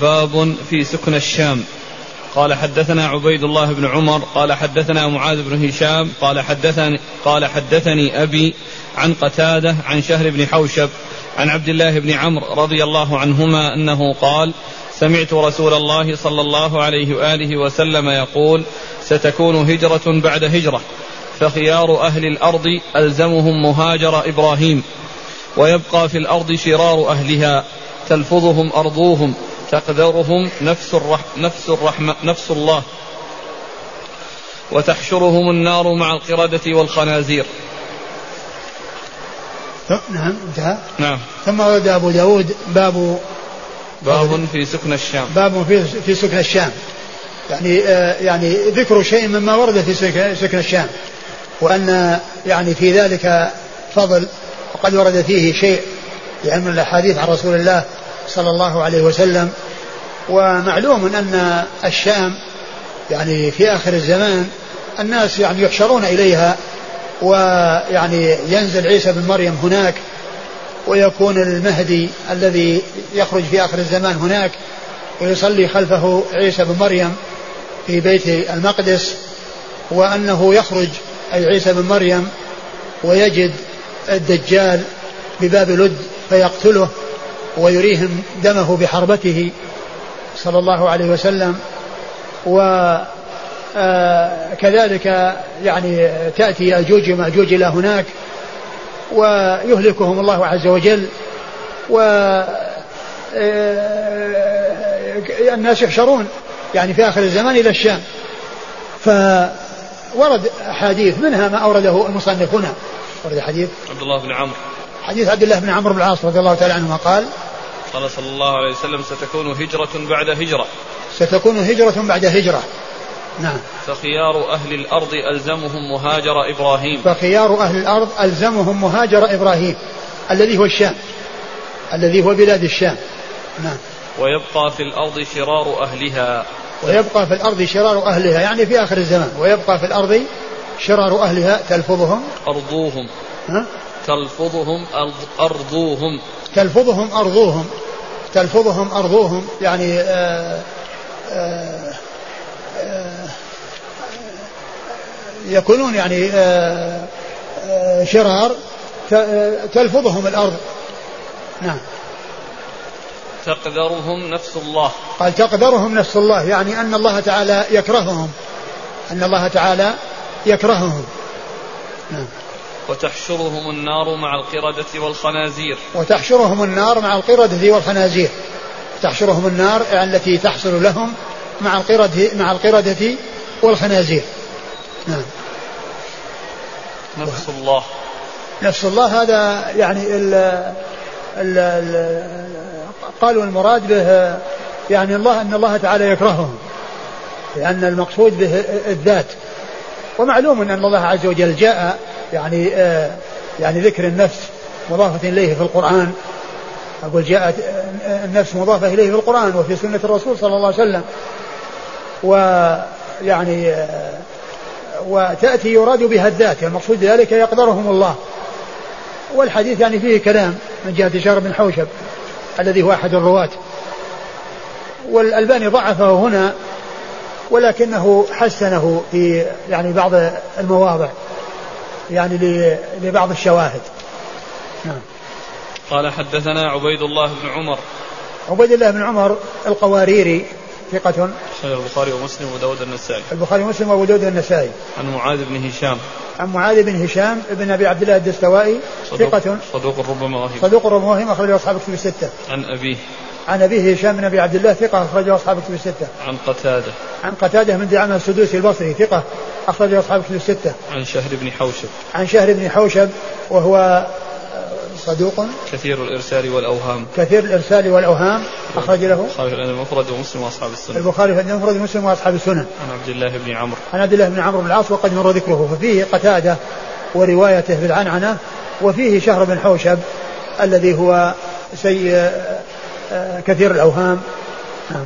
باب في سكن الشام. قال حدثنا عبيد الله بن عمر قال حدثنا معاذ بن هشام قال حدثني قال حدثني أبي عن قتادة عن شهر بن حوشب عن عبد الله بن عمرو رضي الله عنهما أنه قال سمعت رسول الله صلى الله عليه وآله وسلم يقول ستكون هجرة بعد هجرة فخيار أهل الأرض ألزمهم مهاجر إبراهيم ويبقى في الأرض شرار أهلها تلفظهم أرضوهم تقدرهم نفس الرح نفس الرحمة نفس الله. وتحشرهم النار مع القردة والخنازير. نعم انتهى. نعم. ثم ورد أبو داود باب باب في سكن الشام. باب في في سكن الشام. يعني آه يعني ذكر شيء مما ورد في سكن الشام. وأن يعني في ذلك فضل وقد ورد فيه شيء يعني من الأحاديث عن رسول الله صلى الله عليه وسلم ومعلوم أن الشام يعني في آخر الزمان الناس يعني يحشرون إليها ويعني ينزل عيسى بن مريم هناك ويكون المهدي الذي يخرج في آخر الزمان هناك ويصلي خلفه عيسى بن مريم في بيت المقدس وأنه يخرج أي عيسى بن مريم ويجد الدجال بباب لد فيقتله. ويريهم دمه بحربته صلى الله عليه وسلم. وكذلك آه، يعني تأتي يأجوج ومأجوج إلى هناك ويهلكهم الله عز وجل. و آه، الناس يحشرون يعني في آخر الزمان إلى الشام. فورد أحاديث منها ما أورده المصنف هنا ورد حديث عبد الله بن عمرو. حديث عبد الله بن عمرو بن العاص رضي الله تعالى عنهما قال قال صلى الله عليه وسلم ستكون هجرة بعد هجرة. ستكون هجرة بعد هجرة. نعم. فخيار أهل الأرض ألزمهم مهاجر إبراهيم. فخيار أهل الأرض ألزمهم مهاجر إبراهيم. الذي هو الشام. الذي هو بلاد الشام. نعم. ويبقى في الأرض شرار أهلها. ويبقى في الأرض شرار أهلها. يعني في آخر الزمان. ويبقى في الأرض شرار أهلها. تلفظهم. أرضوهم. ها؟ تلفظهم أرضوهم. تلفظهم أرضوهم. تلفظهم أرضوهم. يعني آآ آه، آآ آه، آآ يكونون يعني آه، شرار. تلفظهم الأرض. نعم. تقدرهم نفس الله. قال تقدرهم نفس الله. يعني أن الله تعالى يكرههم. أن الله تعالى يكرههم. نعم. وتحشرهم النار مع القردة والخنازير. وتحشرهم النار مع القردة والخنازير. تحشرهم النار التي تحصل لهم مع القردة مع القردة والخنازير. نعم. نفس الله. نفس الله هذا يعني ال ال ال قالوا المراد به يعني الله أن الله تعالى يكرههم. لأن المقصود به الذات. ومعلوم أن الله عز وجل جاء يعني آه يعني ذكر النفس مضافة إليه في القرآن. أقول جاءت النفس مضافة إليه في القرآن وفي سنة الرسول صلى الله عليه وسلم. ويعني آه وتأتي يراد بها الذات المقصود ذلك يقدرهم الله. والحديث يعني فيه كلام من جهة شهر بن حوشب الذي هو أحد الرواة. والألباني ضعفه هنا ولكنه حسنه في يعني بعض المواضع. يعني لبعض الشواهد. نعم. قال حدثنا عبيد الله بن عمر. عبيد الله بن عمر القواريري ثقة. أخرج البخاري ومسلم وداود النسائي البخاري ومسلم وأبو داود النسائي عن معاذ بن هشام. عن معاذ بن هشام بن أبي عبد الله الدستوائي ثقة. صدوق ربما وهم صدوق ربما وهم أخرجه أصحاب كتب الستة. عن أبيه. عن أبيه هشام بن أبي عبد الله ثقة أخرجه أصحاب كتب الستة. عن قتادة. عن قتادة من دعامة السدوسي البصري ثقة. أخرجه أصحاب كتب الستة. عن شهر بن حوشب. عن شهر بن حوشب وهو صدوق. كثير الإرسال والأوهام. كثير الإرسال والأوهام. أخرج له. البخاري في المفرد ومسلم وأصحاب السنن البخاري في المفرد ومسلم وأصحاب السنن عن عبد الله بن عمرو. عن عبد الله بن عمرو بن العاص وقد مر ذكره. ففيه قتادة وروايته بالعنعنة وفيه شهر بن حوشب الذي هو سيء آه، كثير الأوهام. نعم.